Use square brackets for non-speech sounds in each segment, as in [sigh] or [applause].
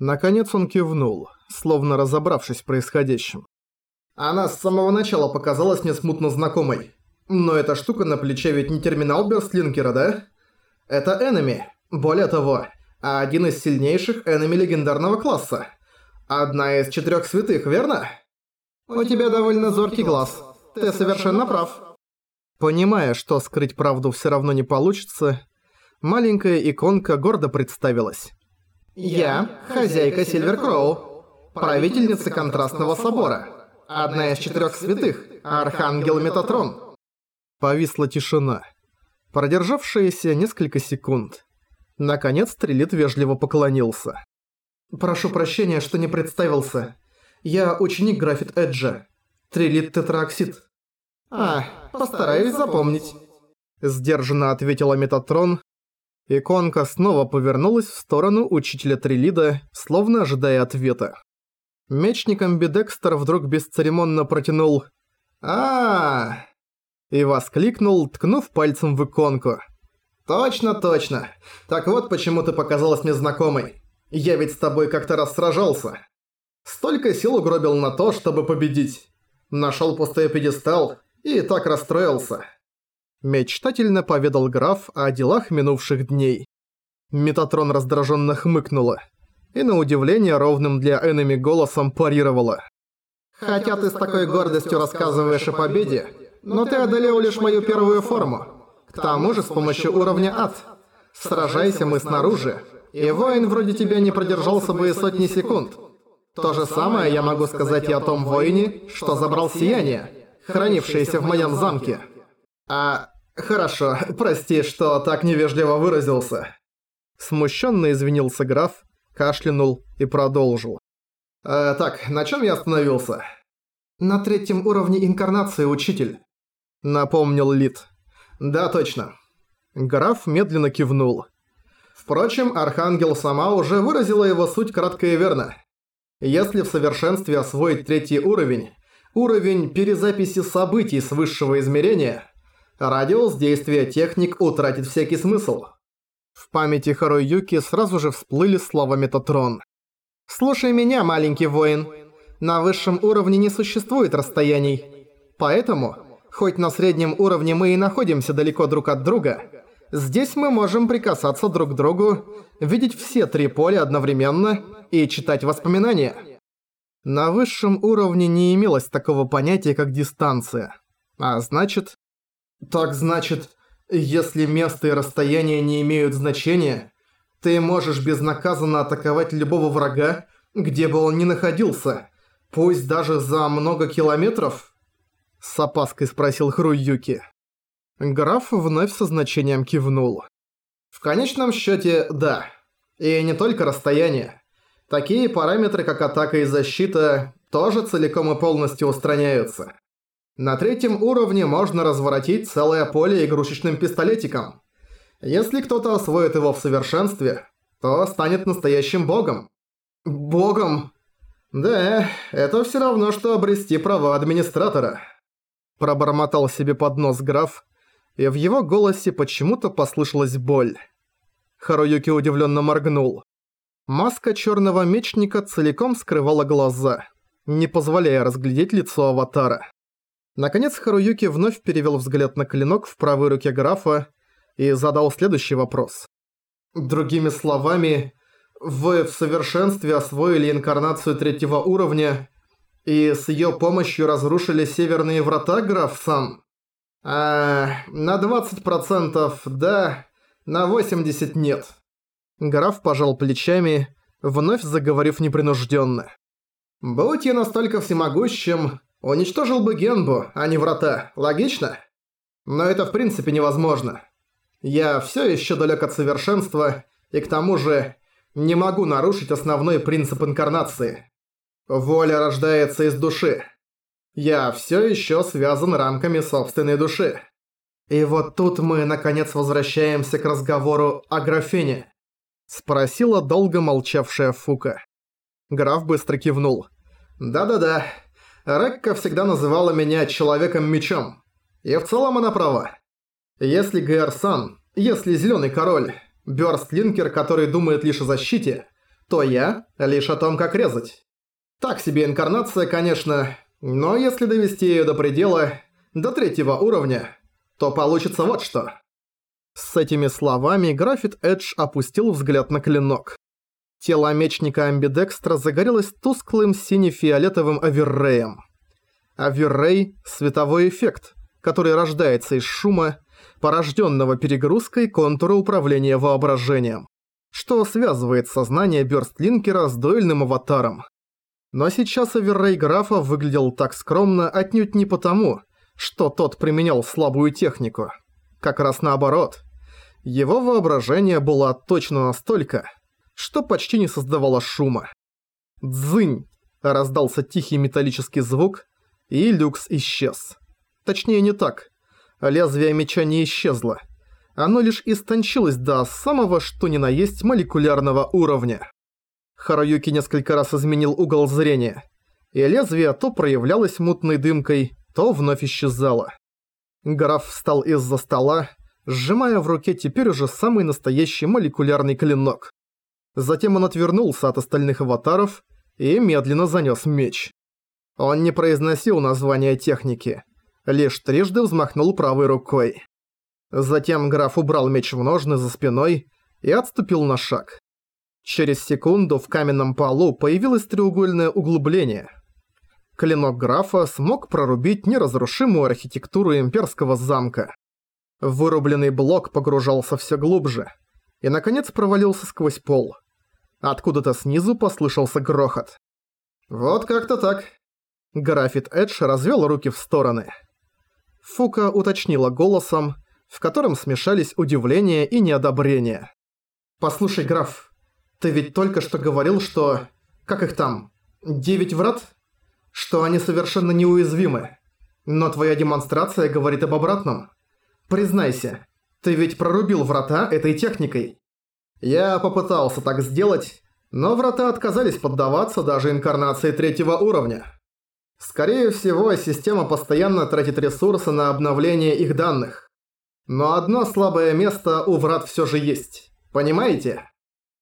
Наконец он кивнул, словно разобравшись в происходящем. Она с самого начала показалась мне смутно знакомой. Но эта штука на плече ведь не терминал Берстлинкера, да? Это энеми. Более того, один из сильнейших энеми легендарного класса. Одна из четырех святых, верно? У тебя довольно зоркий глаз. Ты совершенно прав. Понимая, что скрыть правду все равно не получится, маленькая иконка гордо представилась. «Я – хозяйка Сильверкроу, правительница контрастного собора, одна из четырех святых, Архангел Метатрон». Повисла тишина, продержавшаяся несколько секунд. Наконец Трилит вежливо поклонился. «Прошу прощения, что не представился. Я ученик Графит Эджа. Трилит Тетраоксид». «А, постараюсь запомнить», – сдержанно ответила Метатрон. Иконка снова повернулась в сторону учителя Трилида, словно ожидая ответа. Мечник Амбидекстер вдруг бесцеремонно протянул а, -а, -а и воскликнул, ткнув пальцем в иконку. «Точно, точно. Так вот почему ты показалась мне знакомой. Я ведь с тобой как-то раз сражался. Столько сил угробил на то, чтобы победить. Нашел пустой пьедестал и так расстроился. Мечтательно поведал граф о делах минувших дней. Метатрон раздраженно хмыкнула и на удивление ровным для Эннами голосом парировала. «Хотя ты с такой гордостью рассказываешь о победе, но ты одолел лишь мою первую форму. К тому же с помощью уровня ад. Сражайся мы снаружи, и воин вроде тебя не продержался бы и сотни секунд. То же самое я могу сказать и о том воине, что забрал сияние, хранившееся в моем замке. А, хорошо, [laughs] прости, что так невежливо выразился. Смущенно извинился граф, кашлянул и продолжил. «Э, так, на чем я остановился?» «На третьем уровне инкарнации, учитель», — напомнил Лид. «Да, точно». Граф медленно кивнул. Впрочем, Архангел сама уже выразила его суть кратко и верно. Если в совершенстве освоить третий уровень, уровень перезаписи событий с высшего измерения, радиус действия техник утратит всякий смысл. В памяти Харуюки сразу же всплыли слова Метатрон. «Слушай меня, маленький воин. На высшем уровне не существует расстояний. Поэтому, хоть на среднем уровне мы и находимся далеко друг от друга, здесь мы можем прикасаться друг к другу, видеть все три поля одновременно и читать воспоминания. На высшем уровне не имелось такого понятия, как дистанция. А значит... Так значит, если место и расстояние не имеют значения, ты можешь безнаказанно атаковать любого врага, где бы он ни находился, пусть даже за много километров? С опаской спросил Хруюки. Граф вновь со значением кивнул. В конечном счете, да. И не только расстояние. Такие параметры, как атака и защита, тоже целиком и полностью устраняются. На третьем уровне можно разворотить целое поле игрушечным пистолетиком. Если кто-то освоит его в совершенстве, то станет настоящим богом. Богом? Да, это все равно, что обрести права администратора. Пробормотал себе под нос граф, и в его голосе почему-то послышалась боль. Харуюки удивленно моргнул. Маска черного мечника целиком скрывала глаза, не позволяя разглядеть лицо аватара. Наконец Харуюки вновь перевел взгляд на клинок в правой руке графа и задал следующий вопрос. «Другими словами, вы в совершенстве освоили инкарнацию третьего уровня и с ее помощью разрушили северные врата, граф сам?» «А, на 20% да, на 80% нет». Граф пожал плечами, вновь заговорив непринужденно. «Будь я настолько всемогущим, уничтожил бы Генбу, а не врата, логично? Но это в принципе невозможно. Я все еще далек от совершенства, и к тому же не могу нарушить основной принцип инкарнации. Воля рождается из души. Я все еще связан рамками собственной души. И вот тут мы наконец возвращаемся к разговору о графине. Спросила долго молчавшая Фука. Граф быстро кивнул. «Да-да-да. Рекка всегда называла меня Человеком-мечом. И в целом она права. Если Гэрсан, если Зелёный Король, Бёрстлинкер, который думает лишь о защите, то я лишь о том, как резать. Так себе инкарнация, конечно, но если довести её до предела, до третьего уровня, то получится вот что. С этими словами Графит Эдж опустил взгляд на клинок. Тело мечника Амбидекстра загорелось тусклым сине-фиолетовым оверреем. Оверрей – световой эффект, который рождается из шума, порожденного перегрузкой контура управления воображением, что связывает сознание Бёрстлинкера с дуэльным аватаром. Но сейчас оверрей графа выглядел так скромно отнюдь не потому, что тот применял слабую технику. Как раз наоборот. Его воображение было точно настолько, что почти не создавало шума. «Дзынь!» – раздался тихий металлический звук, и люкс исчез. Точнее не так. Лезвие меча не исчезло. Оно лишь истончилось до самого что ни на есть молекулярного уровня. Харуюки несколько раз изменил угол зрения, и лезвие то проявлялось мутной дымкой, то вновь исчезало. Граф встал из-за стола, сжимая в руке теперь уже самый настоящий молекулярный клинок. Затем он отвернулся от остальных аватаров и медленно занёс меч. Он не произносил названия техники, лишь трижды взмахнул правой рукой. Затем граф убрал меч в ножны за спиной и отступил на шаг. Через секунду в каменном полу появилось треугольное углубление – клинок графа смог прорубить неразрушимую архитектуру имперского замка. Вырубленный блок погружался все глубже и, наконец, провалился сквозь пол. Откуда-то снизу послышался грохот. «Вот как-то так». Графит Эдж развел руки в стороны. Фука уточнила голосом, в котором смешались удивление и неодобрение. «Послушай, граф, ты ведь только что говорил, что... Как их там? Девять врат?» что они совершенно неуязвимы. Но твоя демонстрация говорит об обратном. Признайся, ты ведь прорубил врата этой техникой. Я попытался так сделать, но врата отказались поддаваться даже инкарнации третьего уровня. Скорее всего, система постоянно тратит ресурсы на обновление их данных. Но одно слабое место у врат всё же есть. Понимаете?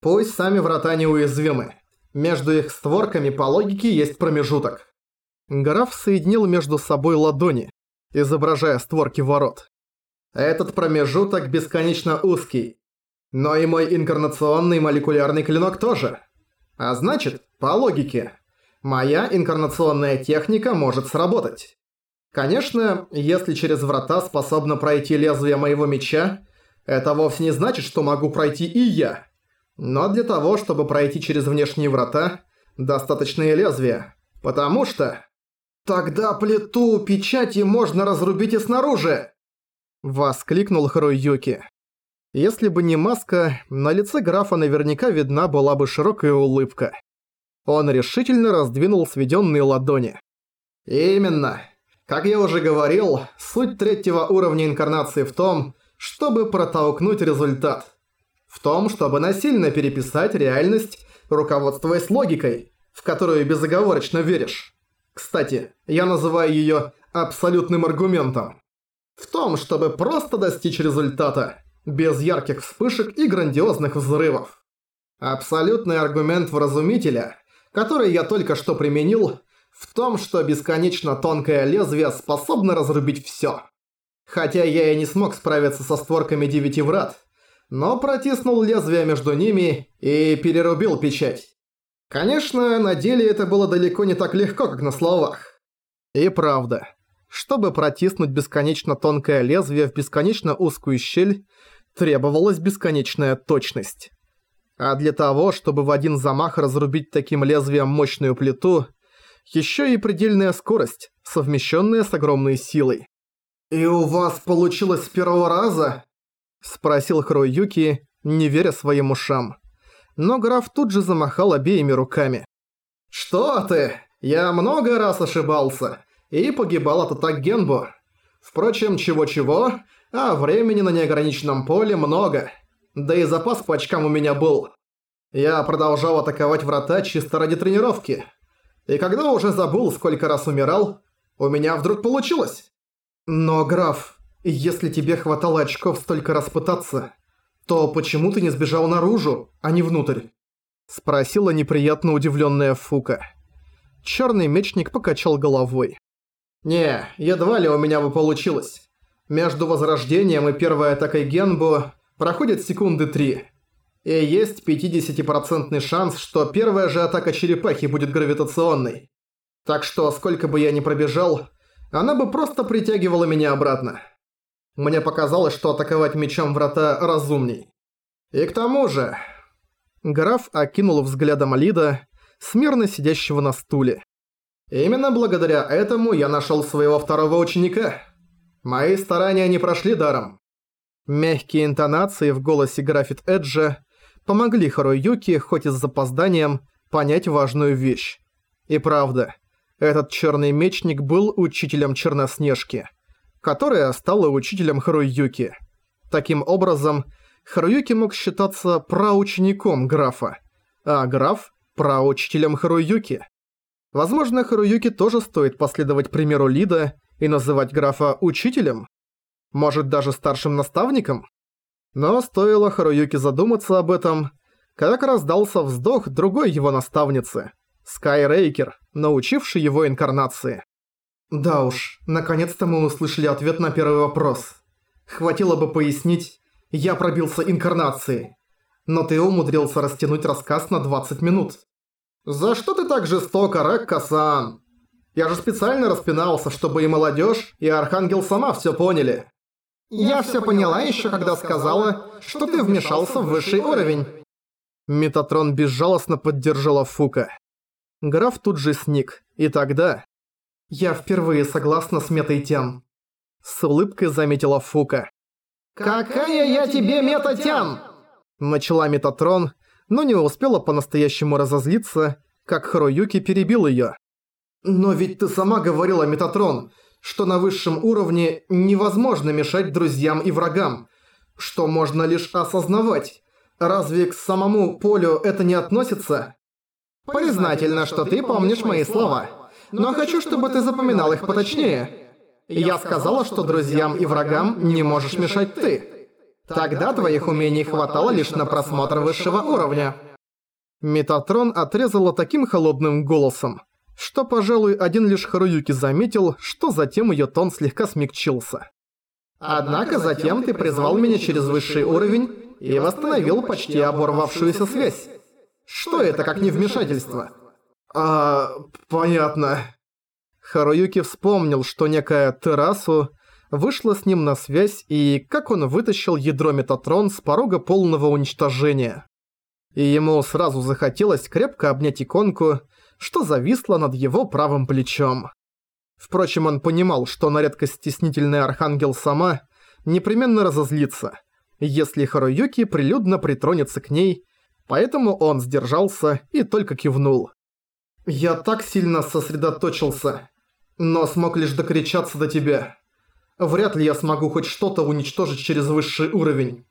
Пусть сами врата неуязвимы. Между их створками по логике есть промежуток. Граф соединил между собой ладони, изображая створки ворот. Этот промежуток бесконечно узкий. Но и мой инкарнационный молекулярный клинок тоже. А значит, по логике, моя инкарнационная техника может сработать. Конечно, если через врата способно пройти лезвие моего меча, это вовсе не значит, что могу пройти и я. Но для того, чтобы пройти через внешние врата, достаточно и лезвия. Потому что... «Тогда плиту печати можно разрубить и снаружи!» Воскликнул Харуюки. Если бы не маска, на лице графа наверняка видна была бы широкая улыбка. Он решительно раздвинул сведенные ладони. «Именно. Как я уже говорил, суть третьего уровня инкарнации в том, чтобы протолкнуть результат. В том, чтобы насильно переписать реальность, руководствуясь логикой, в которую безоговорочно веришь. Кстати, я называю её абсолютным аргументом. В том, чтобы просто достичь результата, без ярких вспышек и грандиозных взрывов. Абсолютный аргумент вразумителя, который я только что применил, в том, что бесконечно тонкое лезвие способно разрубить всё. Хотя я и не смог справиться со створками девяти врат, но протиснул лезвие между ними и перерубил печать. Конечно, на деле это было далеко не так легко, как на словах. И правда. Чтобы протиснуть бесконечно тонкое лезвие в бесконечно узкую щель, требовалась бесконечная точность. А для того, чтобы в один замах разрубить таким лезвием мощную плиту, еще и предельная скорость, совмещенная с огромной силой. «И у вас получилось с первого раза?» – спросил Хроюки, не веря своим ушам но граф тут же замахал обеими руками. «Что ты? Я много раз ошибался и погибал от атак Генбу. Впрочем, чего-чего, а времени на неограниченном поле много. Да и запас по очкам у меня был. Я продолжал атаковать врата чисто ради тренировки. И когда уже забыл, сколько раз умирал, у меня вдруг получилось. Но, граф, если тебе хватало очков столько раз пытаться, то почему ты не сбежал наружу, а не внутрь? Спросила неприятно удивленная Фука. Черный мечник покачал головой. «Не, едва ли у меня бы получилось. Между возрождением и первой атакой Генбу проходит секунды три. И есть 50% шанс, что первая же атака черепахи будет гравитационной. Так что, сколько бы я ни пробежал, она бы просто притягивала меня обратно. Мне показалось, что атаковать мечом врата разумней. И к тому же... Граф окинул взглядом Алида, смирно сидящего на стуле. Именно благодаря этому я нашел своего второго ученика. Мои старания не прошли даром. Мягкие интонации в голосе Графит Эджа помогли Харуюки, хоть и с запозданием, понять важную вещь. И правда, этот черный мечник был учителем Черноснежки, которая стала учителем Харуюки. Таким образом, Харуюки мог считаться праучеником графа, а граф – праучителем Харуюки. Возможно, Харуюки тоже стоит последовать примеру Лида и называть графа учителем? Может, даже старшим наставником? Но стоило Харуюки задуматься об этом, как раздался вздох другой его наставницы – Скайрейкер, научивший его инкарнации. Да уж, наконец-то мы услышали ответ на первый вопрос. Хватило бы пояснить, я пробился инкарнацией. Но ты умудрился растянуть рассказ на 20 минут. За что ты так жестоко, Рэкка-сан? Я же специально распинался, чтобы и молодежь, и Архангел сама все поняли. Я все поняла еще, когда сказала, что ты вмешался в высший уровень. Метатрон безжалостно поддержала Фука. Граф тут же сник, и тогда... «Я впервые согласна с метой тян», — с улыбкой заметила Фука. «Какая я тебе метатян?» Начала Метатрон, но не успела по-настоящему разозлиться, как Харуюки перебил её. «Но ведь ты сама говорила, Метатрон, что на высшем уровне невозможно мешать друзьям и врагам, что можно лишь осознавать. Разве к самому полю это не относится?» Признательно, что ты помнишь мои слова. Но хочу, чтобы ты запоминал их поточнее. Я сказала, что друзьям и врагам не можешь мешать ты. Тогда твоих умений хватало лишь на просмотр высшего уровня. Метатрон отрезала таким холодным голосом, что, пожалуй, один лишь Харуюки заметил, что затем её тон слегка смягчился. Однако затем ты призвал меня через высший уровень и восстановил почти оборвавшуюся связь. Что это, как не вмешательство? А, понятно. Харуюки вспомнил, что некая Терасу вышла с ним на связь и как он вытащил ядро Метатрон с порога полного уничтожения. И ему сразу захотелось крепко обнять иконку, что зависла над его правым плечом. Впрочем, он понимал, что на редкость стеснительный Архангел сама непременно разозлится, если Харуюки прилюдно притронется к ней Поэтому он сдержался и только кивнул. «Я так сильно сосредоточился, но смог лишь докричаться до тебя. Вряд ли я смогу хоть что-то уничтожить через высший уровень».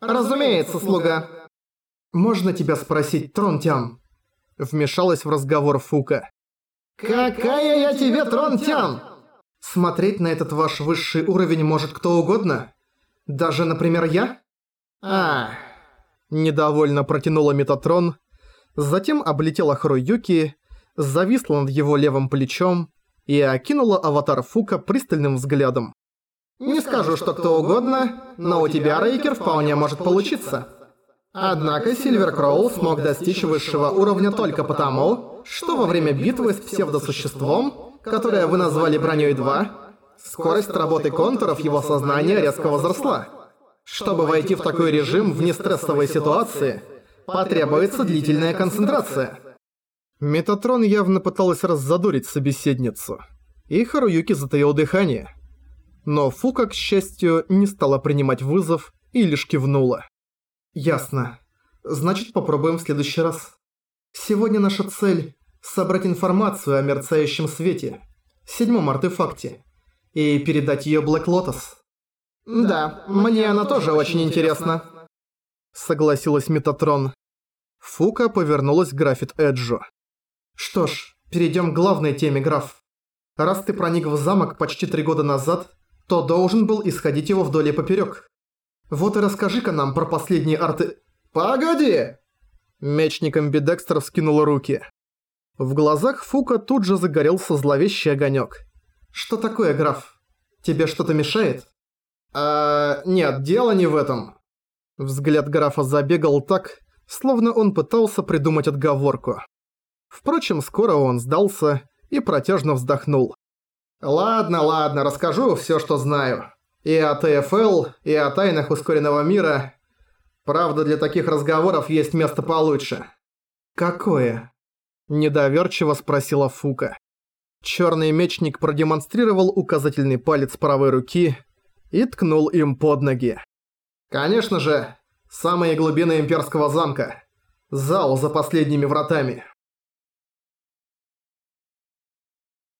«Разумеется, слуга». «Можно тебя спросить, Тронтян?» Вмешалась в разговор Фука. «Какая я тебе, Тронтян?» «Смотреть на этот ваш высший уровень может кто угодно? Даже, например, я?» «А, Недовольно протянула Метатрон, затем облетела Харуюки, зависла над его левым плечом и окинула аватар Фука пристальным взглядом. «Не скажу, что кто угодно, но у тебя, Рейкер, вполне может получиться. Однако Сильвер Кроул смог достичь высшего уровня только потому, что во время битвы с псевдосуществом, которое вы назвали Бронёй 2, скорость работы контуров его сознания резко возросла. Чтобы войти в такой режим в нестрессовой ситуации, потребуется длительная концентрация. Метатрон явно пыталась раззадорить собеседницу, и Харуюки затаил дыхание. Но Фука, к счастью, не стала принимать вызов и лишь кивнула. «Ясно. Значит, попробуем в следующий раз. Сегодня наша цель – собрать информацию о мерцающем свете, седьмом артефакте, и передать ее Блэк Лотос. «Да, мне она тоже очень интересна», — согласилась Метатрон. Фука повернулась к Графит Эджу. «Что ж, перейдем к главной теме, граф. Раз ты проник в замок почти три года назад, то должен был исходить его вдоль и поперёк. Вот и расскажи-ка нам про последние арты...» «Погоди!» Мечник Амбидекстер вскинул руки. В глазах Фука тут же загорелся зловещий огонек. «Что такое, граф? Тебе что-то мешает?» «А... нет, дело не в этом». Взгляд графа забегал так, словно он пытался придумать отговорку. Впрочем, скоро он сдался и протяжно вздохнул. «Ладно, ладно, расскажу все, что знаю. И о ТФЛ, и о тайнах ускоренного мира. Правда, для таких разговоров есть место получше». «Какое?» – недоверчиво спросила Фука. Черный мечник продемонстрировал указательный палец правой руки и ткнул им под ноги. «Конечно же, самые глубины имперского замка. Зал за последними вратами».